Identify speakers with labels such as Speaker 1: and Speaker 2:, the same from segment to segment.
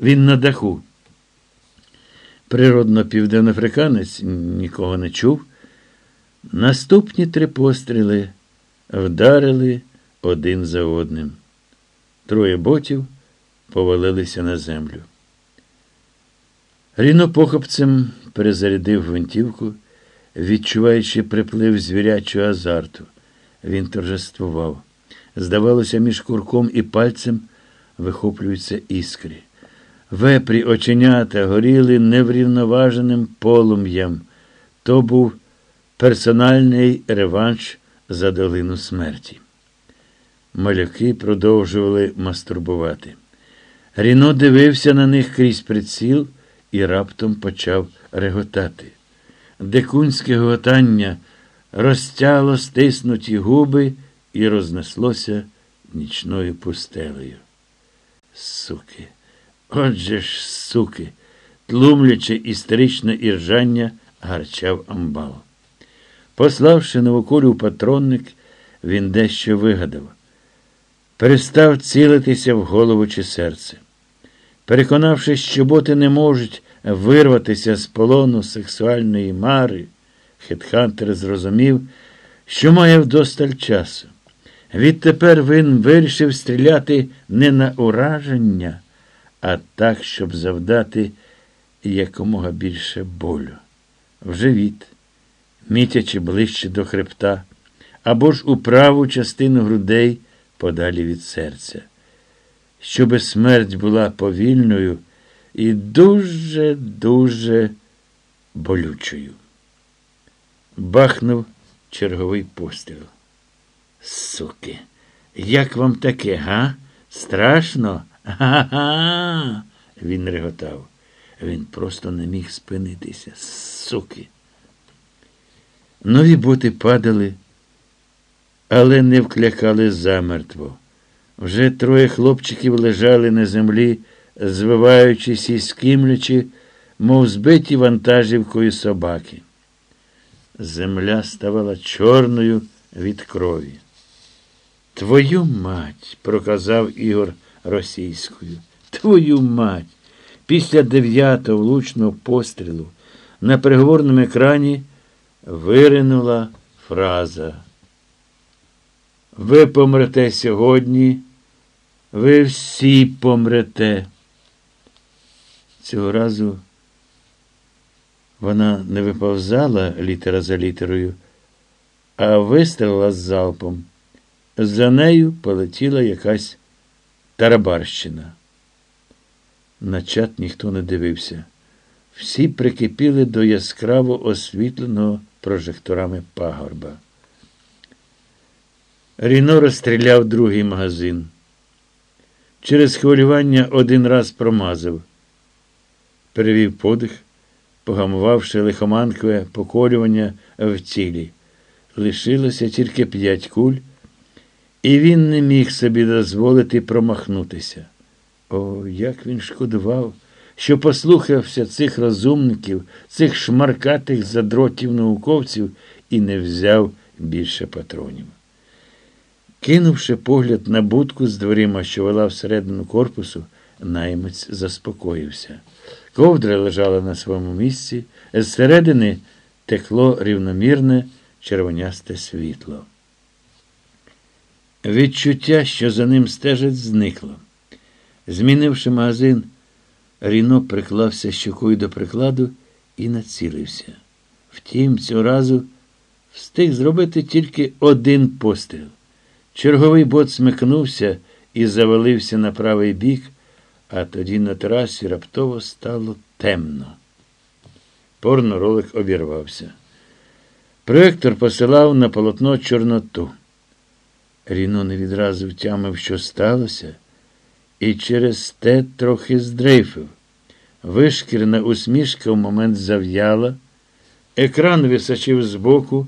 Speaker 1: Він на даху. Природно, південноафриканець нікого не чув. Наступні три постріли вдарили один за одним. Троє ботів повалилися на землю. Ріно похопцем перезарядив гвинтівку, відчуваючи приплив звірячого азарту. Він торжествував. Здавалося, між курком і пальцем вихоплюються іскри. Вепрі оченята горіли неврівноваженим полум'ям. То був персональний реванш за долину смерті. Малюки продовжували мастурбувати. Ріно дивився на них крізь приціл і раптом почав реготати. Дикунське готання розтяло стиснуті губи і рознеслося нічною пустелею. Суки, отже ж, суки, тлумлячи істеричне іржання, гарчав амбал. Пославши новокулю в патронник, він дещо вигадав. Перестав цілитися в голову чи серце. Переконавшись, що боти не можуть вирватися з полону сексуальної мари, Хетхантер зрозумів, що має вдосталь часу. Відтепер він вирішив стріляти не на ураження, а так, щоб завдати якомога більше болю. В живіт, мітячи ближче до хребта, або ж у праву частину грудей подалі від серця. Щоби смерть була повільною і дуже-дуже болючою. Бахнув черговий постріл. Суки, як вам таке, га? Страшно? Га-га. Він реготав. Він просто не міг спинитися. Суки. Нові боти падали, але не вклякали замертво. Вже троє хлопчиків лежали на землі, звиваючись і скимлячи, мов збиті вантажівкою собаки. Земля ставала чорною від крові. Твою мать, проказав Ігор російською. Твою мать. Після дев'ятого влучного пострілу на переговорному екрані виринула фраза. Ви помрете сьогодні, ви всі помрете. Цього разу вона не виповзала літера за літерою, а вистрілила з залпом. За нею полетіла якась тарабарщина. На чат ніхто не дивився. Всі прикипіли до яскраво освітленого прожекторами пагорба. Ріно розстріляв другий магазин. Через хвилювання один раз промазав, перевів подих, погамувавши лихоманкове поколювання в цілі. Лишилося тільки п'ять куль, і він не міг собі дозволити промахнутися. О, як він шкодував, що послухався цих розумників, цих шмаркатих задротів науковців і не взяв більше патронів. Кинувши погляд на будку з дверима, що вела всередину корпусу, наймець заспокоївся. Ковдра лежала на своєму місці, зсередини текло рівномірне червонясте світло. Відчуття, що за ним стежить, зникло. Змінивши магазин, Ріно приклався щокою до прикладу і націлився. Втім, цього разу встиг зробити тільки один постріл. Черговий бот смикнувся і завалився на правий бік, а тоді на терасі раптово стало темно. Порноролик обірвався. Проектор посилав на полотно Чорноту. Ріно не відразу втямив, що сталося, і через те трохи здрейфив. Вишкірна усмішка в момент зав'яла, екран височив збоку,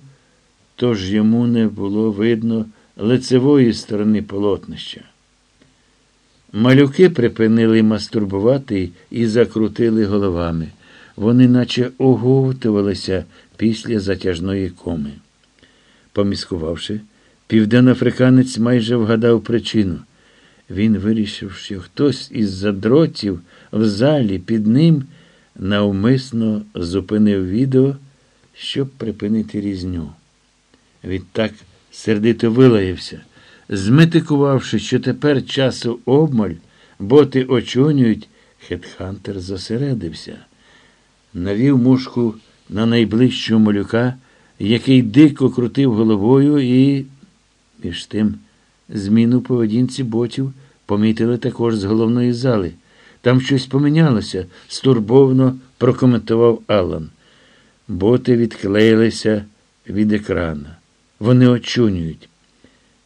Speaker 1: тож йому не було видно лицевої сторони полотнища. Малюки припинили мастурбувати і закрутили головами. Вони наче оговтувалися після затяжної коми. Поміскувавши, південноафриканець майже вгадав причину. Він вирішив, що хтось із задротів в залі під ним навмисно зупинив відео, щоб припинити різню. Відтак сердито вилаявся, зметикувавши, що тепер часу обмаль, боти очонюють, Хетхантер зосередився, навів мушку на найближчого малюка, який дико крутив головою, і, між тим, зміну поведінці ботів помітили також з головної зали. Там щось помінялося, стурбовно прокоментував Аллан. Боти відклеїлися від екрана. Вони очунюють.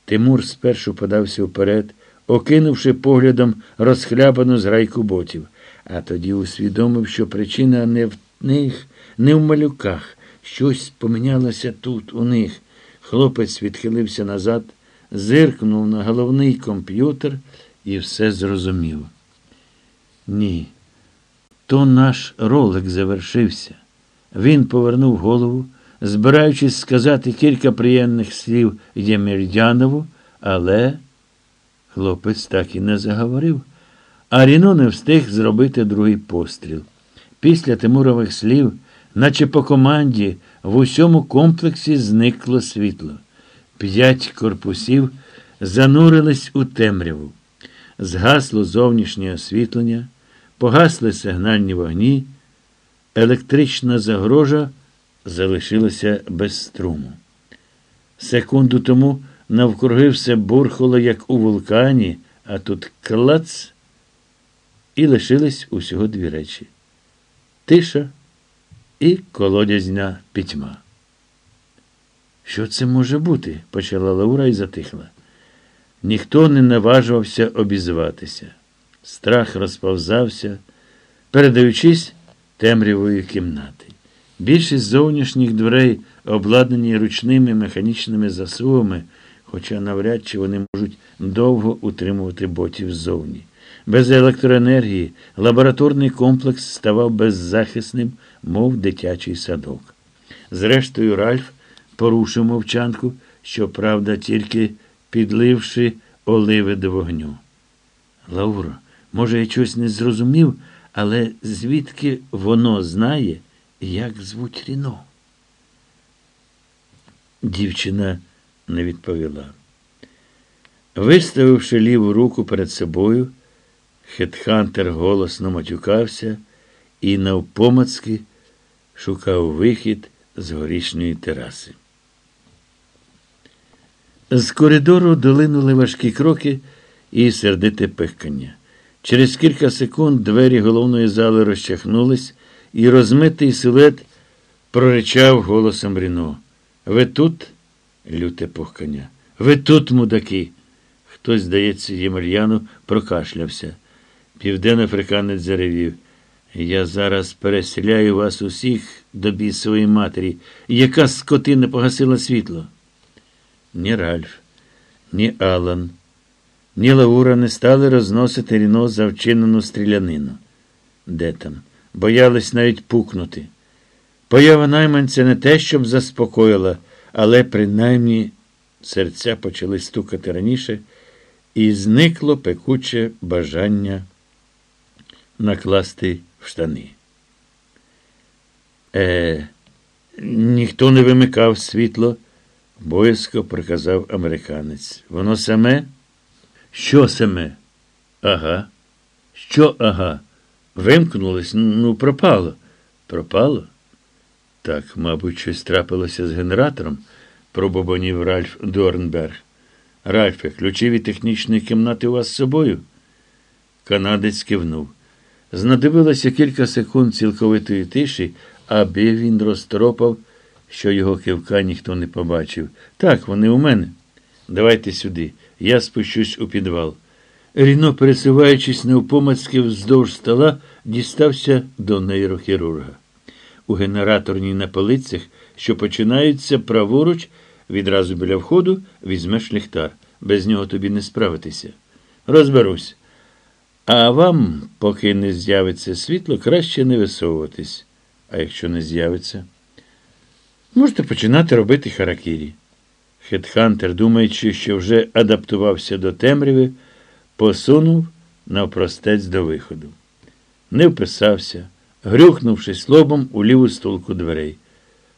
Speaker 1: Тимур спершу подався вперед, окинувши поглядом розхлябану зграйку ботів, а тоді усвідомив, що причина не в них, не в малюках. Щось помінялося тут, у них. Хлопець відхилився назад, зиркнув на головний комп'ютер і все зрозумів. Ні, то наш ролик завершився. Він повернув голову, збираючись сказати кілька приємних слів Ємельянову, але хлопець так і не заговорив, а Ріно не встиг зробити другий постріл. Після Тимурових слів, наче по команді, в усьому комплексі зникло світло. П'ять корпусів занурились у темряву. Згасло зовнішнє освітлення, погасли сигнальні вогні, електрична загрожа залишилася без струму. Секунду тому навкруги все бурхало, як у вулкані, а тут клац, і лишились усього дві речі тиша і колодязня пітьма. Що це може бути? почала Лаура і затихла. Ніхто не наважувався обізватися. Страх розповзався, передаючись темрявої кімнати. Більшість зовнішніх дверей обладнані ручними механічними засувами, хоча навряд чи вони можуть довго утримувати ботів ззовні. Без електроенергії лабораторний комплекс ставав беззахисним, мов дитячий садок. Зрештою, Ральф порушив мовчанку, щоправда, тільки підливши оливи до вогню. Лауро, може, я щось не зрозумів, але звідки воно знає, як звуть Ріно? Дівчина не відповіла. Виставивши ліву руку перед собою, Хетхантер голосно матюкався і навпомацки шукав вихід з горішньої тераси. З коридору долинули важкі кроки і сердите пихкання. Через кілька секунд двері головної зали розчахнулись, і розмитий силует проричав голосом Ріно. Ви тут, люте пухкання, ви тут, мудаки. Хтось, здається, Ємельяну прокашлявся. Південноафриканець заревів. Я зараз переселяю вас усіх до бісової матері, яка скотина погасила світло. Ні Ральф, ні Алан, ні Лаура не стали розносити ріно за вчинену стрілянину. Де там? Боялись навіть пукнути. Поява найманця не те, щоб заспокоїла, але принаймні серця почали стукати раніше, і зникло пекуче бажання накласти в штани. Е, ніхто не вимикав світло, боязко приказав американець. Воно саме? Що саме? Ага. Що ага? Вимкнулось, ну, пропало. Пропало? Так, мабуть, щось трапилося з генератором, пробобонів Ральф Дорнберг. Ральфе, ключі від технічної кімнати у вас з собою? Канадець кивнув. Знадобилося кілька секунд цілковитої тиші, аби він розтропав, що його кивка ніхто не побачив. Так, вони у мене. Давайте сюди. Я спущусь у підвал. Ріно, пересуваючись невпомацьки вздовж стола, дістався до нейрохірурга. У генераторній на полицях, що починаються праворуч, відразу біля входу, візьмеш ліхтар. Без нього тобі не справитися. Розберусь. А вам, поки не з'явиться світло, краще не висовуватись. А якщо не з'явиться, можете починати робити харакірі. Хетхантер, думаючи, що вже адаптувався до темряви, посунув навпростець до виходу. не вписався, грюхнувшись лобом у ліву стулку дверей.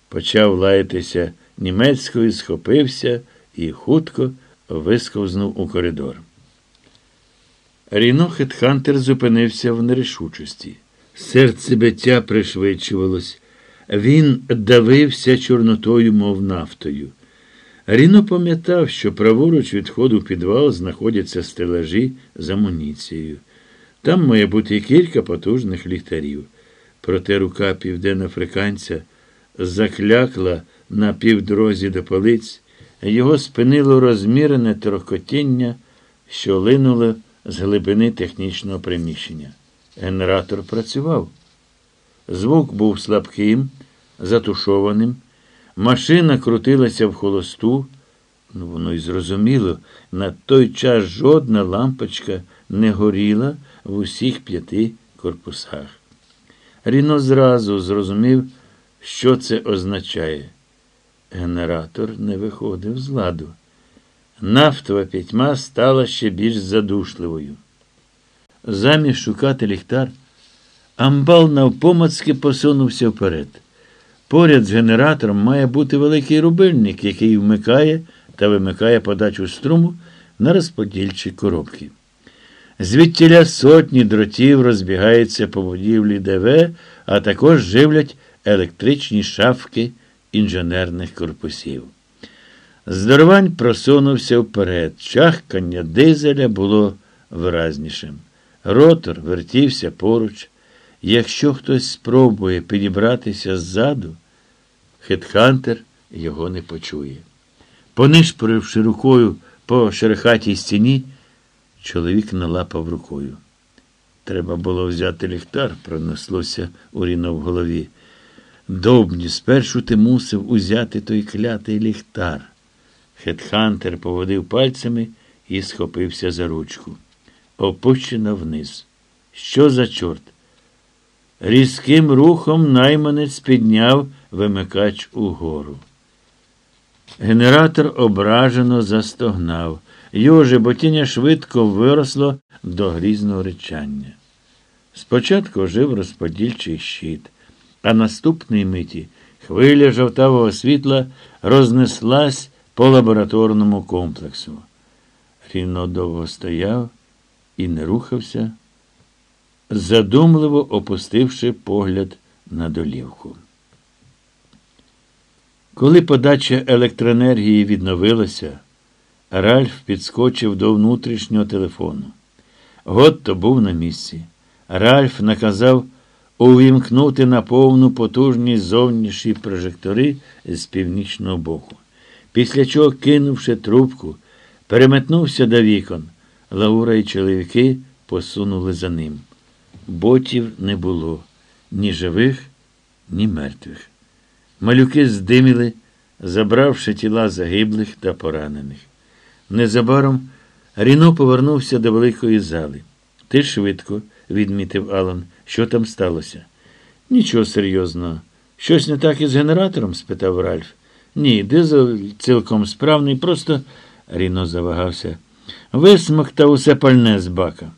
Speaker 1: Почав лаятися німецькою, схопився і хутко висковзнув у коридор. Ріно Хетхантер зупинився в нерішучості. Серце биття пришвидшувалось. Він давився чорнотою, мов нафтою. Ріно пам'ятав, що праворуч від входу в підвал знаходяться стелажі з амуніцією. Там має бути кілька потужних ліхтарів. Проте рука південноафриканця заклякла на півдорозі до полиць, його спинило розмірене трохкотіння, що линуло з глибини технічного приміщення. Генератор працював. Звук був слабким, затушованим. Машина крутилася в холосту. Ну, воно й зрозуміло, на той час жодна лампочка не горіла в усіх п'яти корпусах. Ріно зразу зрозумів, що це означає. Генератор не виходив з ладу. Нафтова пітьма стала ще більш задушливою. Замість шукати ліхтар, амбал навпомацьки посунувся вперед. Поряд з генератором має бути великий рубильник, який вмикає та вимикає подачу струму на розподільчі коробки. Звідтіля сотні дротів розбігаються по будівлі ДВ, а також живлять електричні шафки інженерних корпусів. Здоровань просунувся вперед. Чахкання дизеля було виразнішим. Ротор вертівся поруч. Якщо хтось спробує підібратися ззаду, хетхантер його не почує. Понишпоривши рукою по шерехатій стіні, чоловік налапав рукою. Треба було взяти ліхтар, пронеслося у Ріно в голові. Добні, спершу ти мусив узяти той клятий ліхтар. Хетхантер поводив пальцями і схопився за ручку. Опущена вниз. Що за чорт? Різким рухом найманець підняв вимикач угору. Генератор ображено застогнав. Його ботіння швидко виросло до грізного речання. Спочатку жив розподільчий щит, а наступної миті хвиля жовтавого світла рознеслась по лабораторному комплексу. Ріно довго стояв і не рухався, задумливо опустивши погляд на долівку. Коли подача електроенергії відновилася, Ральф підскочив до внутрішнього телефону. Готто був на місці. Ральф наказав увімкнути на повну потужність зовнішні прожектори з північного боку. Після чого, кинувши трубку, переметнувся до вікон. Лаура і чоловіки посунули за ним. Ботів не було ні живих, ні мертвих. Малюки здиміли, забравши тіла загиблих та поранених. Незабаром Ріно повернувся до великої зали. Ти швидко, відмітив Алан, що там сталося. Нічого серйозного. Щось не так із генератором? спитав Ральф. Ні, дизель цілком справний, просто Ріно завагався. Висмоктав усе пальне з бака.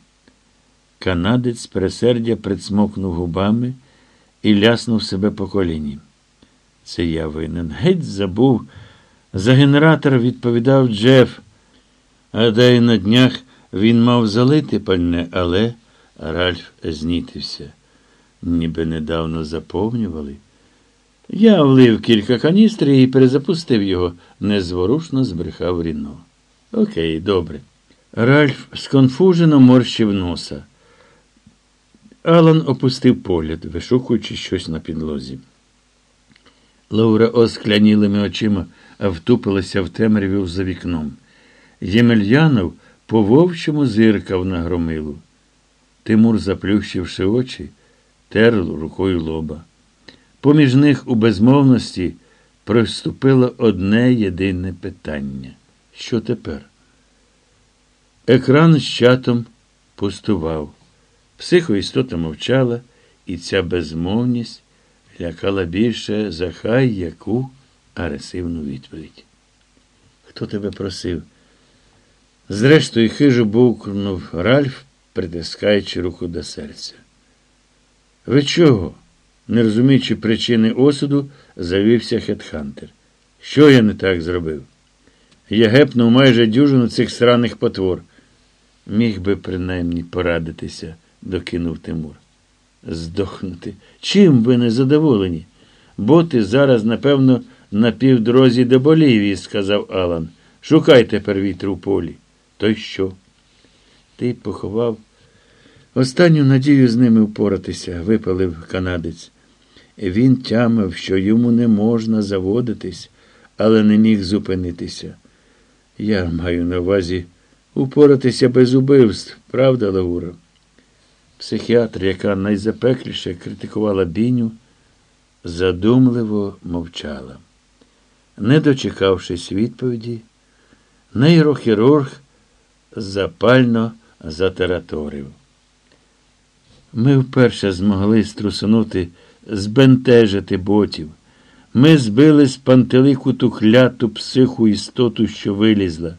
Speaker 1: Канадець пересердя прицмокнув губами і ляснув себе по коліні. Це я винен. Геть забув. За генератор відповідав Джеф. А дай на днях він мав залити пальне, але Ральф знітився. Ніби недавно заповнювали. Я влив кілька каністрів і перезапустив його, незворушно збрехав Ріно. Окей, добре. Ральф сконфужено морщив носа. Алан опустив погляд, вишукуючи щось на підлозі. Лаура осклянілими очима втупилася в темряві за вікном. Ємельянов по вовчому зиркав на громилу. Тимур, заплющивши очі, тер рукою лоба. Поміж них у безмовності приступило одне єдине питання. Що тепер? Екран з чатом пустував. Психоістота мовчала, і ця безмовність лякала більше за хай яку агресивну відповідь. Хто тебе просив? Зрештою, хижо бувкнув Ральф, притискаючи руку до серця. Ви чого? Не розуміючи причини осуду, завівся Хетхантер. Що я не так зробив? Я гепнув майже дюжину цих сраних потвор. Міг би принаймні порадитися, докинув Тимур. Здохнути. Чим ви не задоволені? Боти зараз, напевно, на півдорозі до Болівії, сказав Алан. Шукай тепер вітру в полі. То й що? Ти поховав. Останню надію з ними впоратися, випалив канадець. Він тямив, що йому не можна заводитись, але не міг зупинитися. Я маю на увазі упоратися без убивств, правда, Лаура? Психіатр, яка найзапекліше критикувала біню, задумливо мовчала. Не дочекавшись відповіді, нейрохірург запально затараторив. Ми вперше змогли струсунути, збентежити ботів. Ми збили з пантелику ту кляту психу істоту, що вилізла.